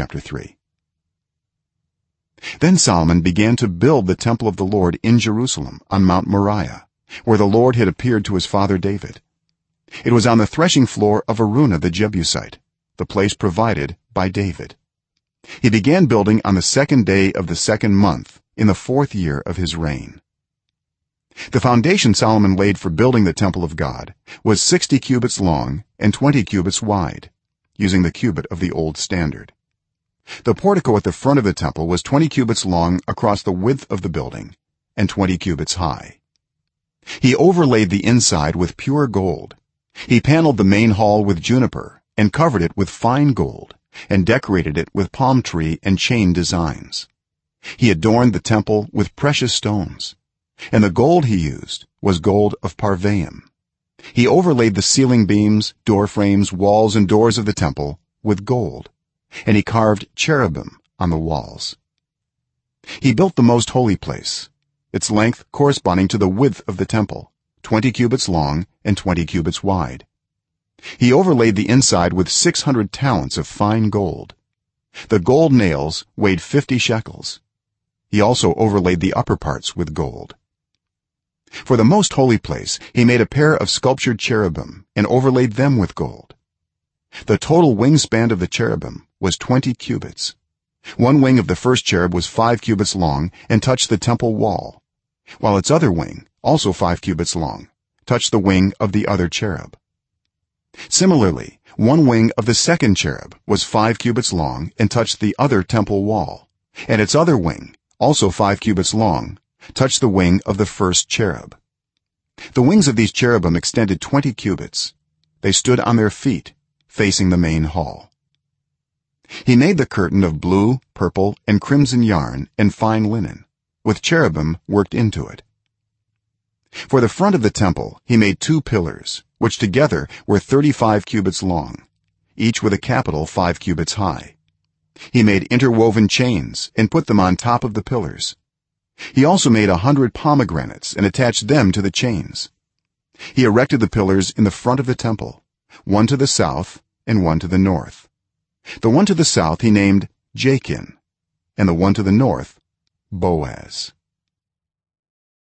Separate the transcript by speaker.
Speaker 1: chapter 3 then solomon began to build the temple of the lord in jerusalem on mount moriah where the lord had appeared to his father david. It was on the threshing floor of araunah the jebusite the place provided by david. He began building on the second day of the second month in the fourth year of his reign. The foundation solomon laid for building the temple of god was 60 cubits long and 20 cubits wide using the cubit of the old standard the portico at the front of the temple was 20 cubits long across the width of the building and 20 cubits high. He overlaid the inside with pure gold. He paneled the main hall with juniper and covered it with fine gold and decorated it with palm tree and chain designs. He adorned the temple with precious stones and the gold he used was gold of parvaim he overlaid the ceiling beams door frames walls and doors of the temple with gold and he carved cherubim on the walls. He built the most holy place its length corresponding to the width of the temple 20 cubits long and 20 cubits wide. He overlaid the inside with 600 talents of fine gold. The gold nails weighed 50 shekels. He also overlaid the upper parts with gold. For the most holy place he made a pair of sculptured cherubim and overlaid them with gold the total wingspan of the cherubim was 20 cubits. One wing of the first cherub was 5 cubits long and touched the temple wall while its other wing also 5 cubits long touched the wing of the other cherub. Similarly one wing of the second cherub was 5 cubits long and touched the other temple wall and its other wing also 5 cubits long touched the wing of the first cherub. The wings of these cherubim extended 20 cubits. They stood on their feet facing the main hall. He made the curtain of blue purple and crimson yarn and fine linen with cherubim worked into it. For the front of the temple he made two pillars which together were 35 cubits long each with a capital 5 cubits high. He made interwoven chains and put them on top of the pillars. He also made a 100 pomegranates and attached them to the chains. He erected the pillars in the front of the temple one to the south and one to the north. The one to the south he named jachin and the one to the north boaz